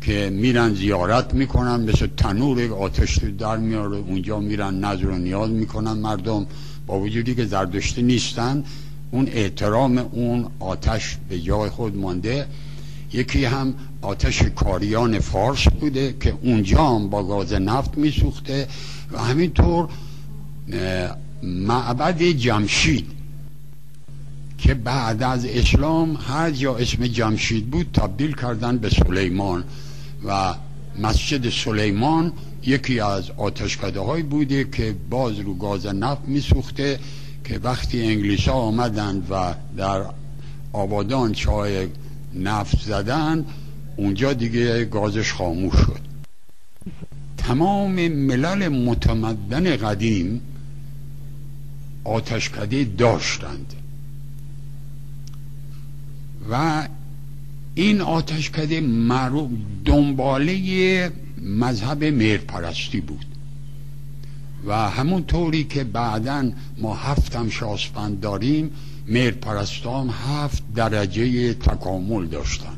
که میرن زیارت می‌کنن مثل تنور آتش در میاره اونجا میرن نظر و نیاز می‌کنن مردم. با وجودی که زردشتی نیستن اون احترام اون آتش به جای خود مانده. یکی هم آتش کاریان فارس بوده که اونجا هم با گاز نفت میسوخته و همینطور معبد جمشید که بعد از اسلام هر جا اسم جمشید بود تبدیل کردن به سلیمان و مسجد سلیمان یکی از آتشکده های بوده که باز رو گاز نفت میسوخته که وقتی انگلیس ها آمدند و در آبادان چای نفت زدن اونجا دیگه گازش خاموش شد. تمام ملل متمدن قدیم آتشکده داشتند. و این آتشکده معروف دنباله مذهب میرپرستی بود. و همون طوری که بعدا ما هفتم شاسپند داریم میرپرستان هفت درجه تکامل داشتن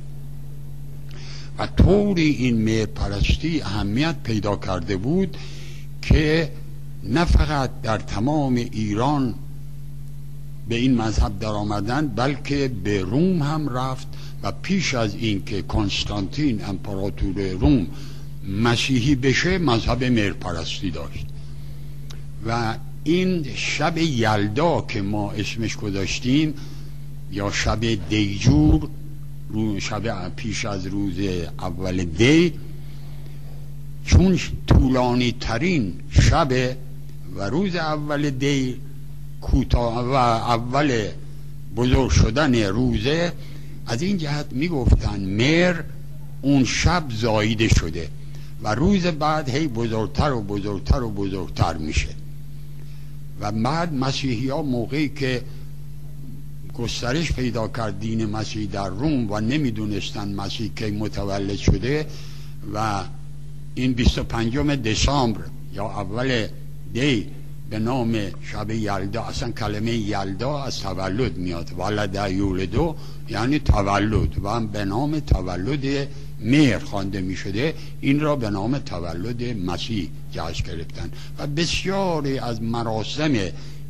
و طوری این مهرپرستی اهمیت پیدا کرده بود که نه فقط در تمام ایران به این مذهب در آمدن بلکه به روم هم رفت و پیش از اینکه کنستانتین امپراتور روم مسیحی بشه مذهب مهرپرستی داشت. و این شب یلدا که ما اسمش گذاشتیم یا شب دیجور شب پیش از روز اول دی چون طولانی ترین شب و روز اول دی کوتاه و اول بزرگ شدن روزه از این جهت می‌گفتن مر اون شب زایده شده و روز بعد هی بزرگتر و بزرگتر و بزرگتر میشه. و بعد مسیحی ها موقعی که گسترش پیدا کرد دین مسیح در روم و نمی‌دونستن مسیح که متولد شده و این 25 دسامبر یا اول دی به نام شب یلدا اصلا کلمه یلدا از تولد میاد. ولد یولدو یعنی تولد و به نام تولد مهر خوانده می شده این را به نام تولد مسیح جشن گرفتن. و بسیاری از مراسم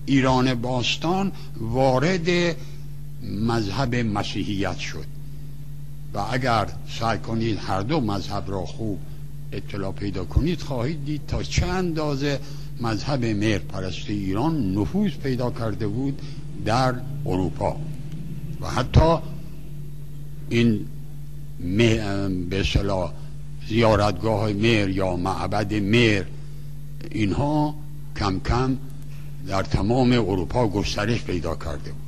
ایران باستان وارد مذهب مسیحیت شد. و اگر سعی کنید هر دو مذهب را خوب اطلاع پیدا کنید خواهید دید تا چه اندازه مذهب مهر پرستی ایران نفوذ پیدا کرده بود در اروپا. و حتی این به صلاح زیارتگاه مهر یا معبد مهر اینها کم کم در تمام اروپا گسترش پیدا کرده بود.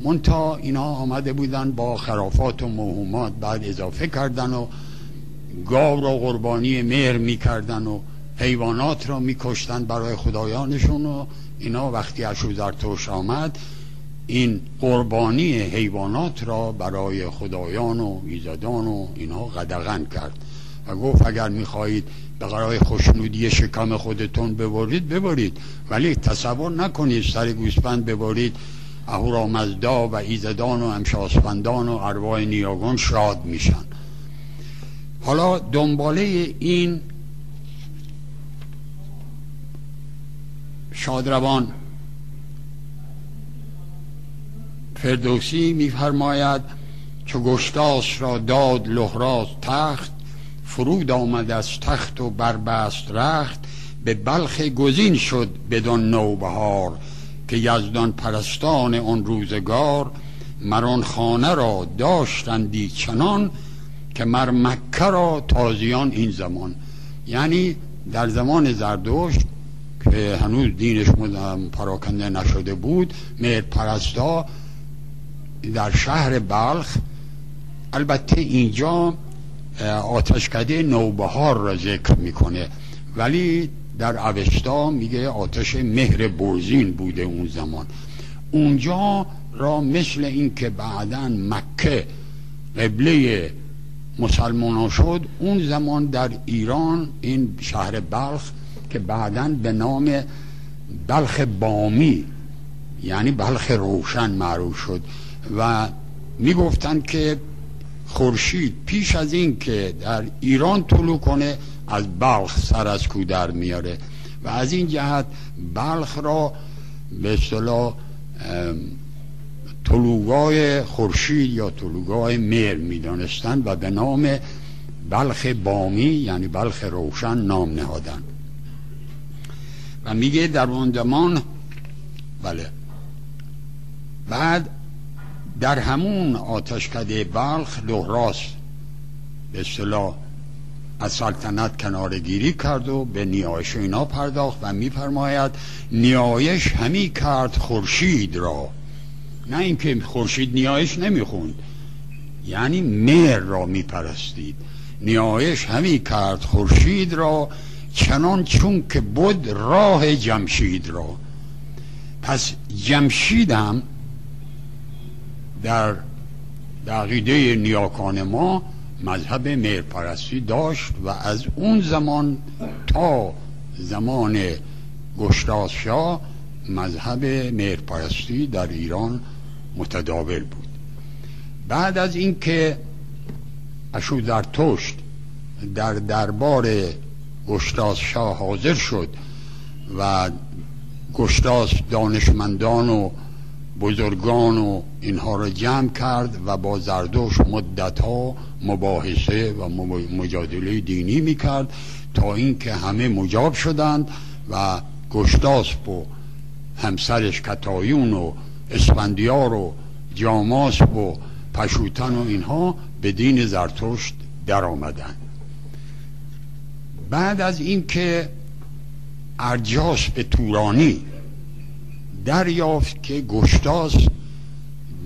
منتها اینا آمده بودن با خرافات و موهومات بعد اضافه کردن و گاو را قربانی مهر می‌کردن و حیوانات را میکشتن برای خدایانشون و اینا وقتی اشو زرتوش آمد این قربانی حیوانات را برای خدایان و ایزدان و اینا قدغن کرد و گفت اگر می‌خواهید برای خوشنودی شکم خودتون ببرید ببرید ولی تصور نکنید سر گوسفند ببرید اهورامزدا و ایزدان و امشاسپندان و ارواح نیاگون شاد میشن. حالا دنباله این شادروان فردوسی میفرماید چو گشتاس را داد لحراز تخت فرود آمد از تخت و بربست رخت به بلخ گزین شد بدان نوبهار. که یزدان پرستان آن روزگار مران خانه را داشتندی چنان که مر مکه را تازیان این زمان. یعنی در زمان زردشت که هنوز دینش پراکنده نشده بود مهر پرستا در شهر بلخ البته اینجا آتشکده نوبهار را ذکر می‌کنه. ولی در اوستا میگه آتش مهر برزین بوده اون زمان. اونجا را مثل اینکه بعدا مکه قبله مسلمان شد اون زمان در ایران این شهر بلخ که بعدا به نام بلخ بامی یعنی بلخ روشن معروف شد و می‌گفتند که خورشید پیش از این که در ایران طلوع کنه از بلخ سر از کودر میاره و از این جهت بلخ را به اصطلاح طلوگاه خورشید یا طلوگاه مهر می‌دانستند و به نام بلخ بامی یعنی بلخ روشن نام نهادن و میگه در اون زمان بله. بعد در همون آتشکده بلخ لحراس به اصطلاح از سلطنت کنارگیری کرد و به نیایش اینا پرداخت و میفرماید نیایش همی کرد خورشید را. نه اینکه خورشید نیایش نمی‌خوند یعنی مهر را میپرستید. نیایش همی کرد خورشید را چنان چون که بود راه جمشید را. پس جمشیدم در عقیده نیاکان ما مذهب مهرپرستی داشت و از اون زمان تا زمان گشتاس شاه مذهب مهرپرستی در ایران متداول بود. بعد از اینکه اشو در دربار گشتاس شاه حاضر شد و گشتاس دانشمندان و بزرگان و اینها را جمع کرد و با زردوش مدت ها مباحثه و مجادله دینی می‌کرد تا اینکه همه مجاب شدند و گشتاسپ و همسرش کتایون و اسفندیار و جاماسب و پشوتن و اینها به دین زرتشت در آمدن بعد از اینکه ارجاس به تورانی دریافت که گشتاس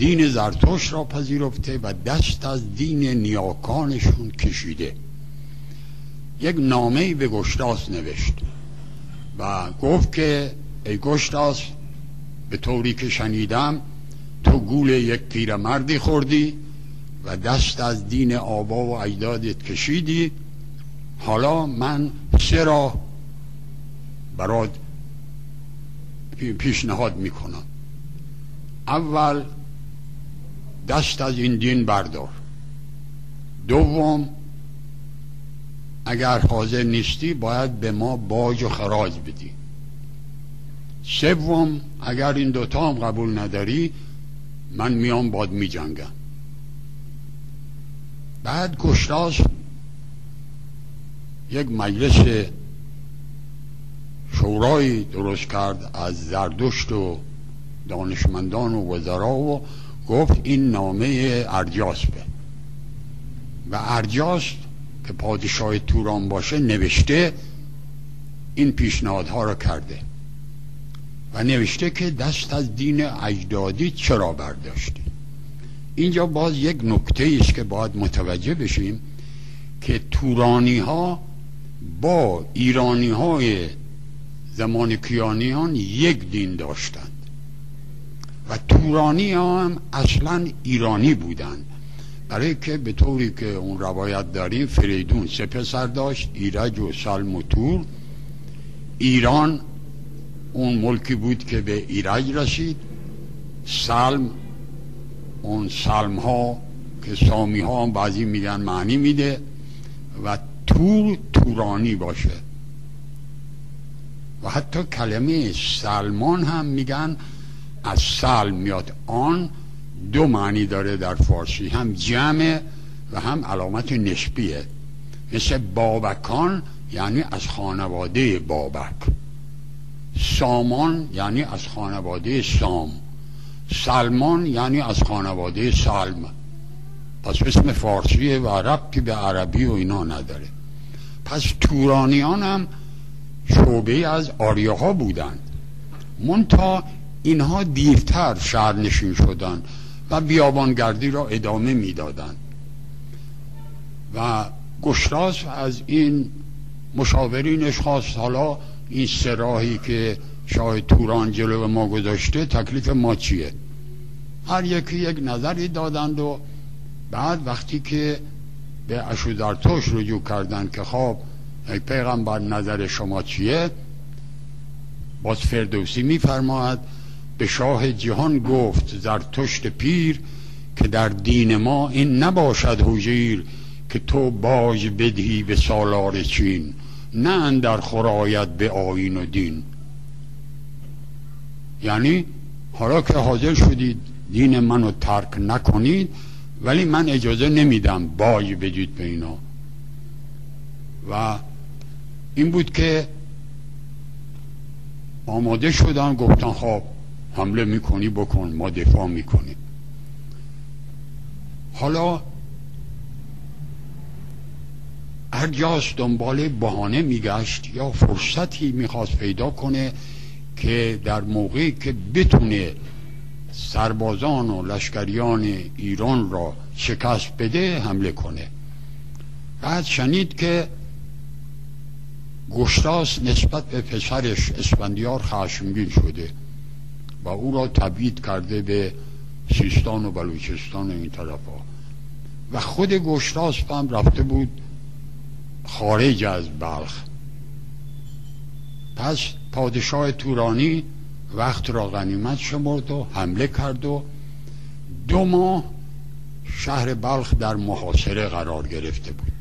دین زرتشت را پذیرفته و دست از دین نیاکانشون کشیده. یک نامه به گشتاس نوشت و گفت که ای گشتاس به طوری که شنیدم تو گول یک پیرمردی خوردی و دست از دین آبا و اجدادت کشیدی. حالا من سه را برات پیشنهاد می‌کنم. اول دست از این دین بردار. دوم اگر حاضر نیستی باید به ما باج و خراج بدی. سوم اگر این دوتا هم قبول نداری من میام باد میجنگم. بعد گشتاس یک مجلس شورایی درست کرد از زردشت و دانشمندان و وزرا و گفت این نامه ارجاس به. و ارجاس که پادشاه توران باشه نوشته این پیشنهادها را کرده. و نوشته که دست از دین اجدادی چرا برداشتی. اینجا باز یک نکته است که باید متوجه بشیم که تورانی ها با ایرانی های زمان کیانیان یک دین داشتند و تورانی ها هم اصلا ایرانی بودند. برای که به طوری که اون روایت داریم فریدون سه پسر داشت ایرج و سلم و تور. ایران اون ملکی بود که به ایرج رسید. سلم اون سلم ها که سامی ها بعضی میگن معنی میده. و تور تورانی باشه. و حتی کلمه سلمان هم میگن. از سلم میاد آن دو معنی داره در فارسی هم جمع و هم علامت نسبیه. مثل بابکان یعنی از خانواده بابک. سامان یعنی از خانواده سام. سلمان یعنی از خانواده سلم. پس اسم فارسیه و ربطی به عربی و اینا نداره. پس تورانیان هم شعبه از آریاها بودند. منتها اینها دیرتر شهرنشین شدند و بیابانگردی را ادامه می‌دادند و گشتاس از این مشاورینش خواست حالا این سراحی که شاه توران جلو ما گذاشته تکلیف ما چیه؟ هر یکی یک نظری دادند و بعد وقتی که به اشودرتوش رجوع کردند که خب ای پیغمبر نظر شما چیه؟ باز فردوسی میفرماید به شاه جهان گفت زرتشت پیر که در دین ما این نباشد حجیر که تو باج بدهی به سالار چین نه در خرایت به آین و دین. یعنی حالا که حاضر شدید دین منو ترک نکنید ولی من اجازه نمیدم باج بدید به اینا. و این بود که آماده شدن گفتن خب حمله می‌کنی بکن. ما دفاع می‌کنیم. حالا ارجاس دنبال بهانه میگشت یا فرصتی می‌خواست پیدا کنه که در موقعی که بتونه سربازان و لشکریان ایران را شکست بده حمله کنه. بعد شنید که گشتاس نسبت به پسرش اسفندیار خشمگین شده. و او را تبعید کرده به سیستان و بلوچستان این طرف ها و خود گشتاس هم رفته بود خارج از بلخ. پس پادشاه تورانی وقت را غنیمت شمرد و حمله کرد و دو ماه شهر بلخ در محاصره قرار گرفته بود.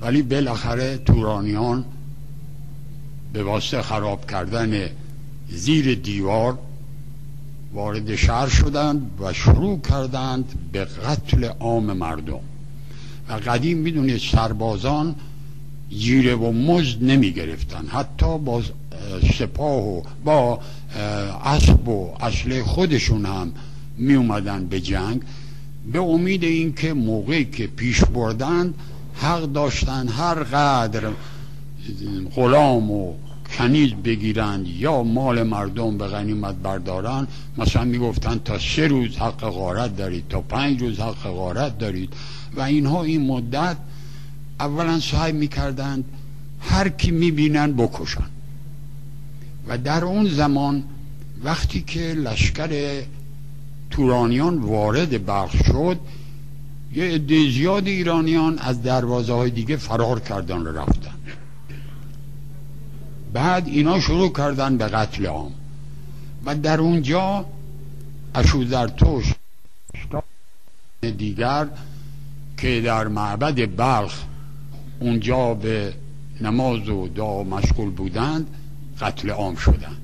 ولی بالاخره تورانیان به واسطه خراب کردن زیر دیوار وارد شهر شدند و شروع کردند به قتل عام مردم. و قدیم می‌دونید سربازان جیره و مزد نمی گرفتن حتی با سپاه و با اسب و اصله خودشون هم می اومدن به جنگ. به امید اینکه موقعی که پیش بردن حق داشتن هر قدر غلام و کنیز بگیرند یا مال مردم به غنیمت بردارن مثلا می‌گفتن تا سه روز حق غارت دارید تا پنج روز حق غارت دارید. و اینها این مدت اولا سعی می‌کردند هر کی می‌بینن بکشن و در اون زمان وقتی که لشکر تورانیان وارد بلخ شد یه عده زیاد ایرانیان از دروازه های دیگه فرار کردن و رفتن. بعد اینا شروع کردن به قتل عام. و در اونجا اشوزرتوش دیگر که در معبد بلخ اونجا به نماز و دعا مشغول بودند قتل عام شدند.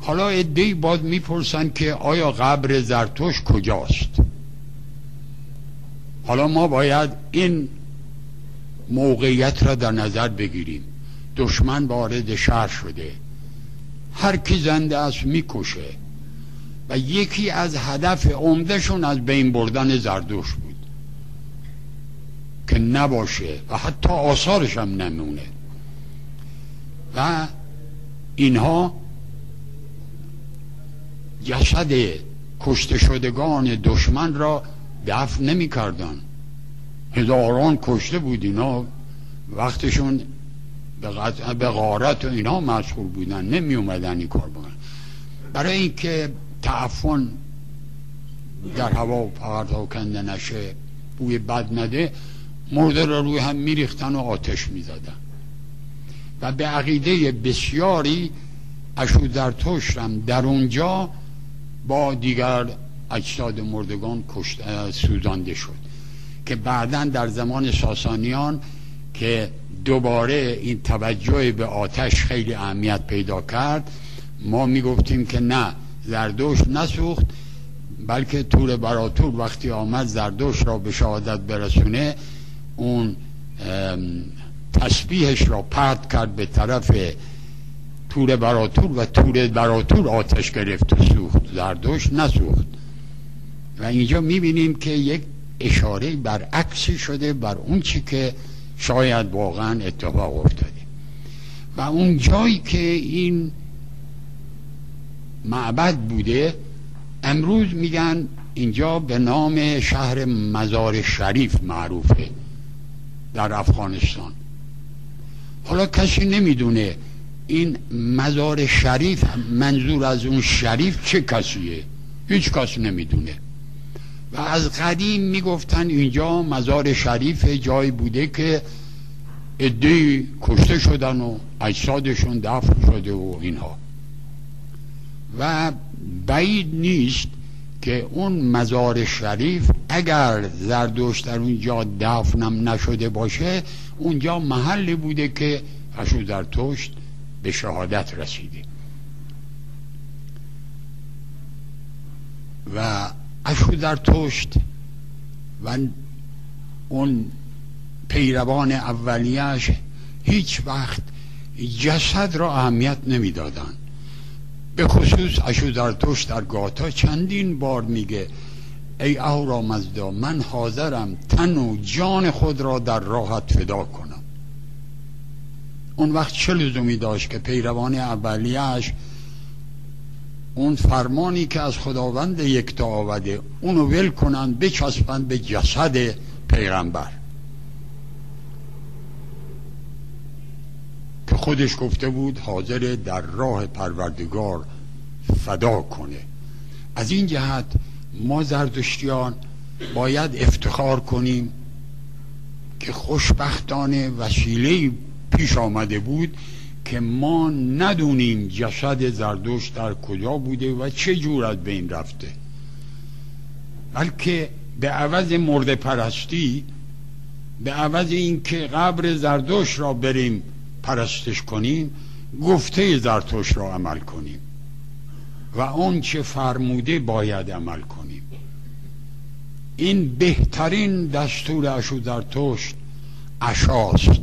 حالا ادهی باید می‌پرسن که آیا قبر زرتوش کجاست؟ حالا ما باید این موقعیت را در نظر بگیریم. دشمن وارد شهر شده. هر کی زنده است می‌کشه. و یکی از هدف عمدهشون از بین بردن زردوش بود. که نباشه و حتی آثارش هم نمونه. و اینها جسد کشته شدگان دشمن را دفن نمی کردن هزاران کشته بود اینا وقتشون به غارت و اینا مشغول بودن. نمی اومدن این کار بکنن. برای اینکه تعفن در هوا کنده نشه بوی بد نده مرده را روی هم میریختن و آتش می‌زدن. و به عقیده بسیاری اشو در در اونجا با دیگر اجساد مردگان سوزانده شد. که بعدا در زمان ساسانیان که دوباره این توجه به آتش خیلی اهمیت پیدا کرد. ما می‌گفتیم که نه زردوش نسوخت بلکه تور براتور وقتی آمد زردوش را به شهادت برسونه اون تسبیحش را پرد کرد به طرف تور براتور و تور براتور آتش گرفت و سوخت. زردوش نسوخت. و اینجا می‌بینیم که یک اشاره برعکسی شده بر اون چی که شاید واقعا اتفاق افتاده. و اون جایی که این معبد بوده امروز میگن اینجا به نام شهر مزار شریف معروفه در افغانستان. حالا کسی نمی‌دونه این مزار شریف منظور از اون شریف چه کسیه؟ هیچ کس نمی‌دونه. و از قدیم می‌گفتن اینجا مزار شریف جایی بوده که ادهی کشته شدن و اجسادشون دفن شده و اینها. و بعید نیست که اون مزار شریف اگر زردوش در اونجا دفنم نشده باشه اونجا محلی بوده که اشو زرتشت به شهادت رسیده. و اشو زرتشت و اون پیروان اولیش هیچ وقت جسد را اهمیت نمی‌دادند. به خصوص اشودرتوش در گاتا چندین بار میگه ای اهورامزدا من حاضرم تن و جان خود را در راحت فدا کنم. اون وقت چه لزومی داشت که پیروان اولیش اون فرمانی که از خداوند یکتا آوده اونو ول کنن بچسبن به جسد پیغمبر. که خودش گفته بود حاضر در راه پروردگار فدا کنه. از این جهت ما زردشتیان باید افتخار کنیم که خوشبختانه وسیله پیش آمده بود که ما ندونیم جسد زردوش در کجا بوده و چه جور از بین رفته. بلکه به عوض مرد پرستی به عوض اینکه قبر زردوش را بریم پرستش کنیم گفته زرتوش را عمل کنیم. و اون چه فرموده باید عمل کنیم. این بهترین دستور اشو زرتشت اشاست